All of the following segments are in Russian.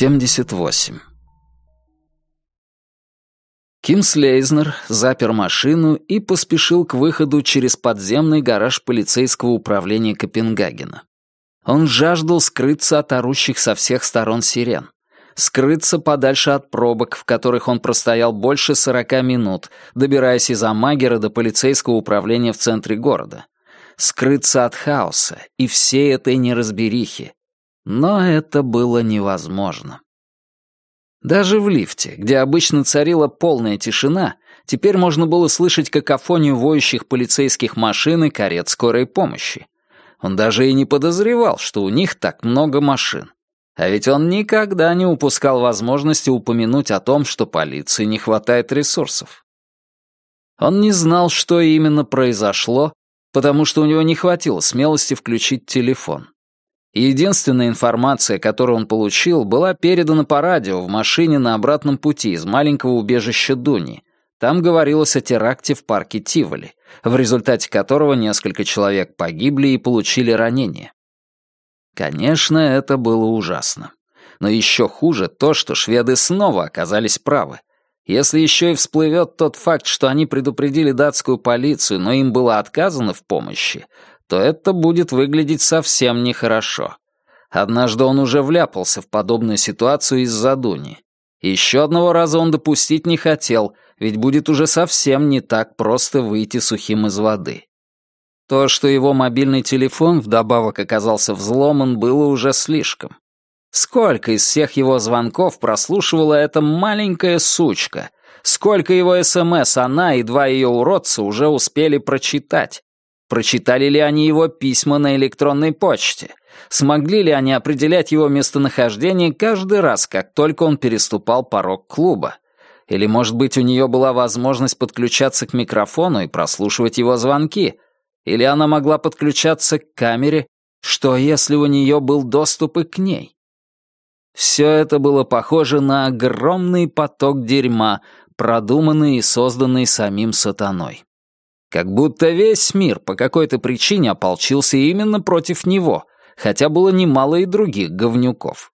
78. Ким Слейзнер запер машину и поспешил к выходу через подземный гараж полицейского управления Копенгагена. Он жаждал скрыться от орущих со всех сторон сирен, скрыться подальше от пробок, в которых он простоял больше сорока минут, добираясь из Амагера до полицейского управления в центре города, скрыться от хаоса и всей этой неразберихи. Но это было невозможно. Даже в лифте, где обычно царила полная тишина, теперь можно было слышать какофонию воющих полицейских машин и карет скорой помощи. Он даже и не подозревал, что у них так много машин. А ведь он никогда не упускал возможности упомянуть о том, что полиции не хватает ресурсов. Он не знал, что именно произошло, потому что у него не хватило смелости включить телефон. Единственная информация, которую он получил, была передана по радио в машине на обратном пути из маленького убежища Дуни. Там говорилось о теракте в парке Тиволи, в результате которого несколько человек погибли и получили ранения. Конечно, это было ужасно. Но еще хуже то, что шведы снова оказались правы. Если еще и всплывет тот факт, что они предупредили датскую полицию, но им было отказано в помощи, то это будет выглядеть совсем нехорошо. Однажды он уже вляпался в подобную ситуацию из-за Дуни. Еще одного раза он допустить не хотел, ведь будет уже совсем не так просто выйти сухим из воды. То, что его мобильный телефон вдобавок оказался взломан, было уже слишком. Сколько из всех его звонков прослушивала эта маленькая сучка? Сколько его СМС она и два ее уродца уже успели прочитать? Прочитали ли они его письма на электронной почте? Смогли ли они определять его местонахождение каждый раз, как только он переступал порог клуба? Или, может быть, у нее была возможность подключаться к микрофону и прослушивать его звонки? Или она могла подключаться к камере? Что, если у нее был доступ и к ней? Все это было похоже на огромный поток дерьма, продуманный и созданный самим сатаной. Как будто весь мир по какой-то причине ополчился именно против него, хотя было немало и других говнюков.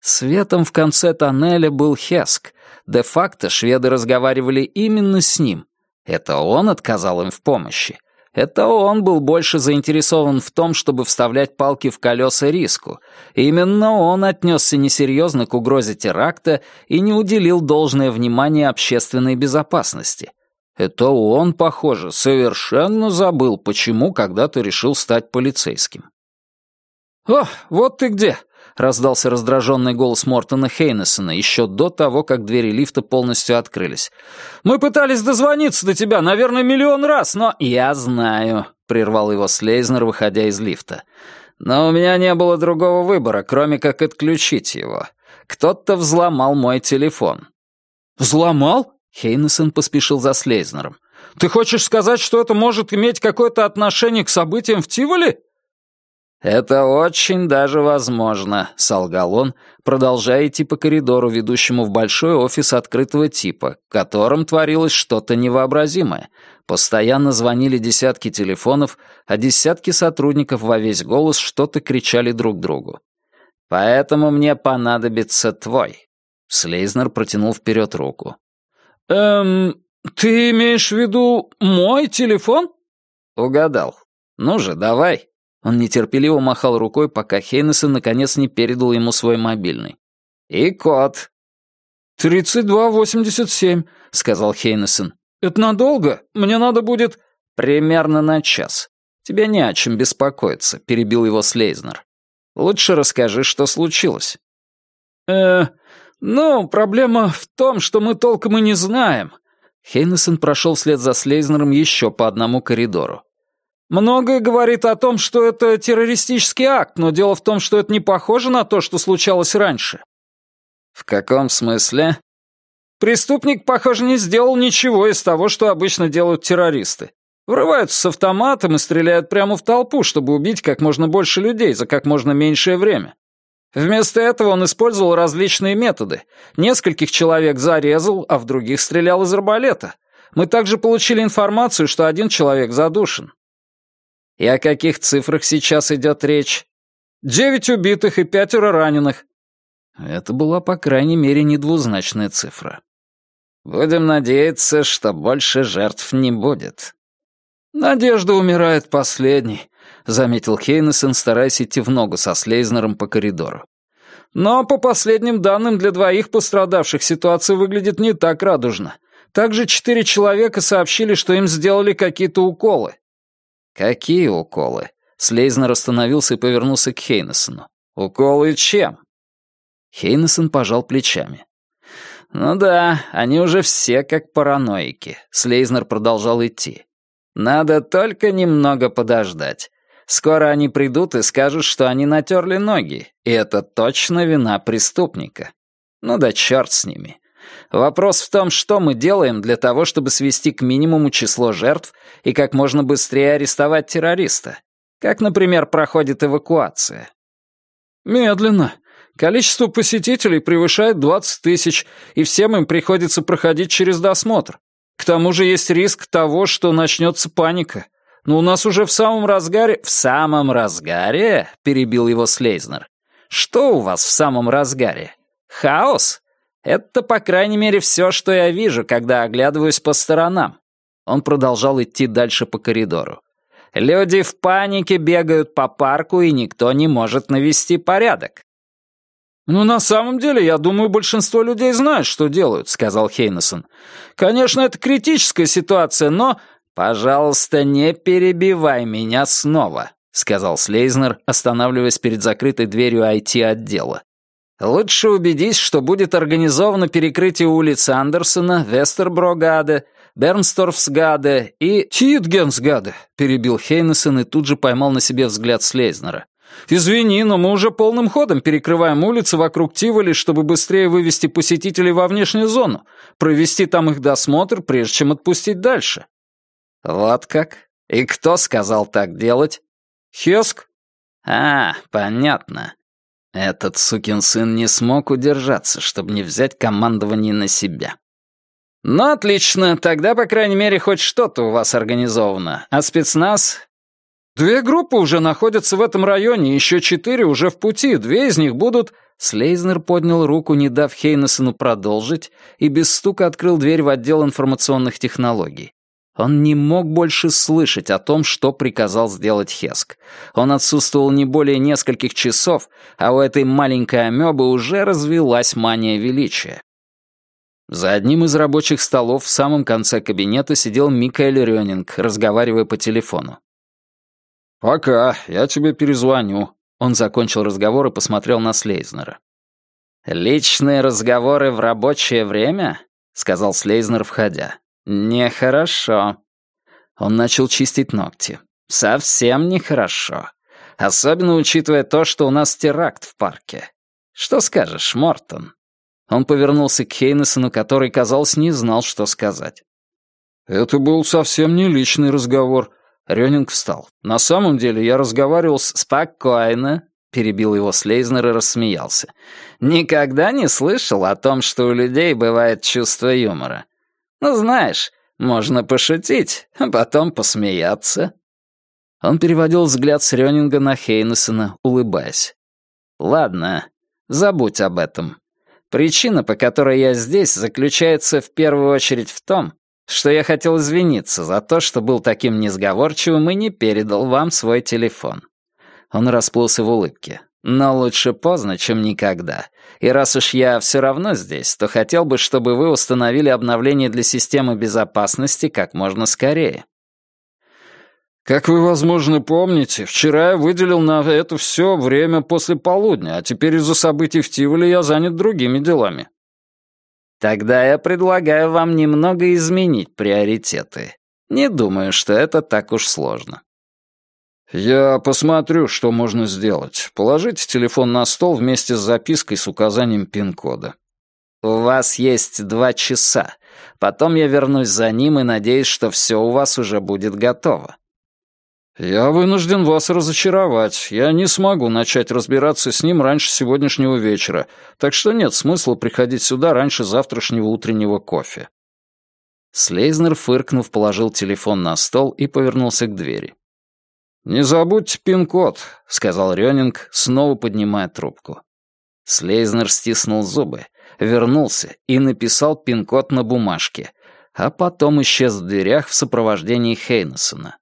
Светом в конце тоннеля был Хеск. Де-факто шведы разговаривали именно с ним. Это он отказал им в помощи. Это он был больше заинтересован в том, чтобы вставлять палки в колеса риску. Именно он отнесся несерьезно к угрозе теракта и не уделил должное внимание общественной безопасности. Это он, похоже, совершенно забыл, почему когда-то решил стать полицейским. «О, вот ты где!» — раздался раздраженный голос Мортона Хейнесона еще до того, как двери лифта полностью открылись. «Мы пытались дозвониться до тебя, наверное, миллион раз, но...» «Я знаю», — прервал его Слейзнер, выходя из лифта. «Но у меня не было другого выбора, кроме как отключить его. Кто-то взломал мой телефон». «Взломал?» Хейнесон поспешил за Слейзнером. «Ты хочешь сказать, что это может иметь какое-то отношение к событиям в Тиволи?» «Это очень даже возможно», — солгал он, продолжая идти по коридору, ведущему в большой офис открытого типа, в котором творилось что-то невообразимое. Постоянно звонили десятки телефонов, а десятки сотрудников во весь голос что-то кричали друг другу. «Поэтому мне понадобится твой». Слейзнер протянул вперед руку. «Эм, ты имеешь в виду мой телефон?» «Угадал. Ну же, давай». Он нетерпеливо махал рукой, пока Хейнесон наконец не передал ему свой мобильный. «И код». «Тридцать два восемьдесят семь», — сказал Хейнесон. «Это надолго? Мне надо будет...» «Примерно на час. Тебе не о чем беспокоиться», — перебил его Слейзнер. «Лучше расскажи, что случилось». «Э, «Ну, проблема в том, что мы толком и не знаем». Хейнесон прошел вслед за Слейзнером еще по одному коридору. «Многое говорит о том, что это террористический акт, но дело в том, что это не похоже на то, что случалось раньше». «В каком смысле?» «Преступник, похоже, не сделал ничего из того, что обычно делают террористы. Врываются с автоматом и стреляют прямо в толпу, чтобы убить как можно больше людей за как можно меньшее время. Вместо этого он использовал различные методы. Нескольких человек зарезал, а в других стрелял из арбалета. Мы также получили информацию, что один человек задушен. И о каких цифрах сейчас идет речь? Девять убитых и пятеро раненых. Это была, по крайней мере, не двузначная цифра. «Будем надеяться, что больше жертв не будет». «Надежда умирает последней», — заметил Хейнесон, стараясь идти в ногу со Слейзнером по коридору. «Но, по последним данным, для двоих пострадавших ситуация выглядит не так радужно. Также четыре человека сообщили, что им сделали какие-то уколы». «Какие уколы?» Слейзнер остановился и повернулся к Хейнесону. «Уколы чем?» Хейнесон пожал плечами. «Ну да, они уже все как параноики», — Слейзнер продолжал идти. «Надо только немного подождать. Скоро они придут и скажут, что они натерли ноги, и это точно вина преступника. Ну да черт с ними. Вопрос в том, что мы делаем для того, чтобы свести к минимуму число жертв и как можно быстрее арестовать террориста. Как, например, проходит эвакуация. Медленно. Количество посетителей превышает 20 тысяч, и всем им приходится проходить через досмотр. К тому же есть риск того, что начнется паника. Но у нас уже в самом разгаре... В самом разгаре? Перебил его Слейзнер. Что у вас в самом разгаре? Хаос? Это, по крайней мере, все, что я вижу, когда оглядываюсь по сторонам. Он продолжал идти дальше по коридору. Люди в панике бегают по парку, и никто не может навести порядок. «Ну, на самом деле, я думаю, большинство людей знают, что делают», — сказал Хейнесон. «Конечно, это критическая ситуация, но...» «Пожалуйста, не перебивай меня снова», — сказал Слейзнер, останавливаясь перед закрытой дверью IT-отдела. «Лучше убедись, что будет организовано перекрытие улиц Андерсона, Вестерброгаде, Бернсторфсгаде и Титгенсгаде», — перебил Хейнесон и тут же поймал на себе взгляд Слейзнера. «Извини, но мы уже полным ходом перекрываем улицы вокруг Тиволи, чтобы быстрее вывести посетителей во внешнюю зону, провести там их досмотр, прежде чем отпустить дальше». «Вот как? И кто сказал так делать?» «Хеск». «А, понятно. Этот сукин сын не смог удержаться, чтобы не взять командование на себя». «Ну, отлично, тогда, по крайней мере, хоть что-то у вас организовано. А спецназ Две группы уже находятся в этом районе, еще четыре уже в пути, две из них будут...» Слейзнер поднял руку, не дав Хейнесону продолжить, и без стука открыл дверь в отдел информационных технологий. Он не мог больше слышать о том, что приказал сделать Хеск. Он отсутствовал не более нескольких часов, а у этой маленькой амебы уже развелась мания величия. За одним из рабочих столов в самом конце кабинета сидел Микаэль Рёнинг, разговаривая по телефону. «Пока, я тебе перезвоню». Он закончил разговор и посмотрел на Слейзнера. «Личные разговоры в рабочее время?» — сказал Слейзнер, входя. «Нехорошо». Он начал чистить ногти. «Совсем нехорошо. Особенно учитывая то, что у нас теракт в парке. Что скажешь, Мортон?» Он повернулся к Хейнесону, который, казалось, не знал, что сказать. «Это был совсем не личный разговор», Рёнинг встал. «На самом деле я разговаривал с...» «Спокойно», — перебил его Слейзнер и рассмеялся. «Никогда не слышал о том, что у людей бывает чувство юмора. Ну, знаешь, можно пошутить, а потом посмеяться». Он переводил взгляд с Рёнинга на Хейнесона, улыбаясь. «Ладно, забудь об этом. Причина, по которой я здесь, заключается в первую очередь в том, что я хотел извиниться за то, что был таким несговорчивым и не передал вам свой телефон». Он расплылся в улыбке. «Но лучше поздно, чем никогда. И раз уж я все равно здесь, то хотел бы, чтобы вы установили обновление для системы безопасности как можно скорее». «Как вы, возможно, помните, вчера я выделил на это все время после полудня, а теперь из-за событий в Тиволе я занят другими делами. Тогда я предлагаю вам немного изменить приоритеты. Не думаю, что это так уж сложно. Я посмотрю, что можно сделать. Положите телефон на стол вместе с запиской с указанием пин-кода. У вас есть два часа. Потом я вернусь за ним и надеюсь, что все у вас уже будет готово. «Я вынужден вас разочаровать. Я не смогу начать разбираться с ним раньше сегодняшнего вечера, так что нет смысла приходить сюда раньше завтрашнего утреннего кофе». Слейзнер, фыркнув, положил телефон на стол и повернулся к двери. «Не забудьте пин-код», — сказал Рёнинг, снова поднимая трубку. Слейзнер стиснул зубы, вернулся и написал пин-код на бумажке, а потом исчез в дверях в сопровождении Хейнесона.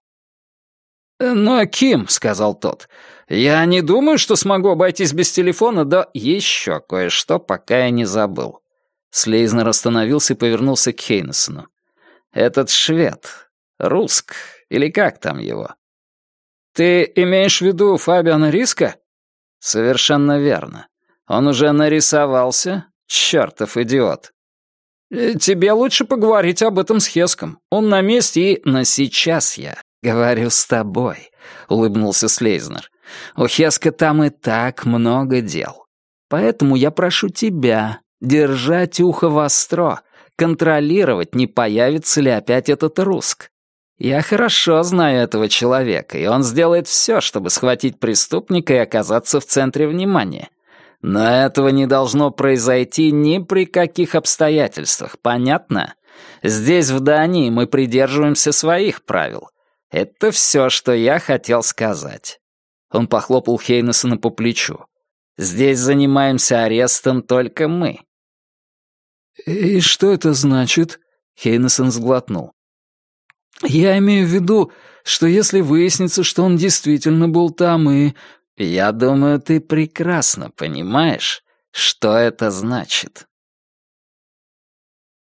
«Но, Ким», — сказал тот, — «я не думаю, что смогу обойтись без телефона, да еще кое-что, пока я не забыл». Слейзнер остановился и повернулся к Хейнесону. «Этот швед, Руск, или как там его?» «Ты имеешь в виду Фабиана Риска?» «Совершенно верно. Он уже нарисовался? Чёртов идиот!» «Э, «Тебе лучше поговорить об этом с Хеском. Он на месте и...» «Но сейчас я говорю с тобой», — улыбнулся Слейзнер. «У Хеска там и так много дел. Поэтому я прошу тебя держать ухо востро, контролировать, не появится ли опять этот руск. Я хорошо знаю этого человека, и он сделает все, чтобы схватить преступника и оказаться в центре внимания. Но этого не должно произойти ни при каких обстоятельствах, понятно? Здесь, в Дании, мы придерживаемся своих правил. Это все, что я хотел сказать. Он похлопал Хейнесона по плечу. Здесь занимаемся арестом только мы. «И что это значит?» Хейнесон сглотнул. «Я имею в виду, что если выяснится, что он действительно был там и...» «Я думаю, ты прекрасно понимаешь, что это значит».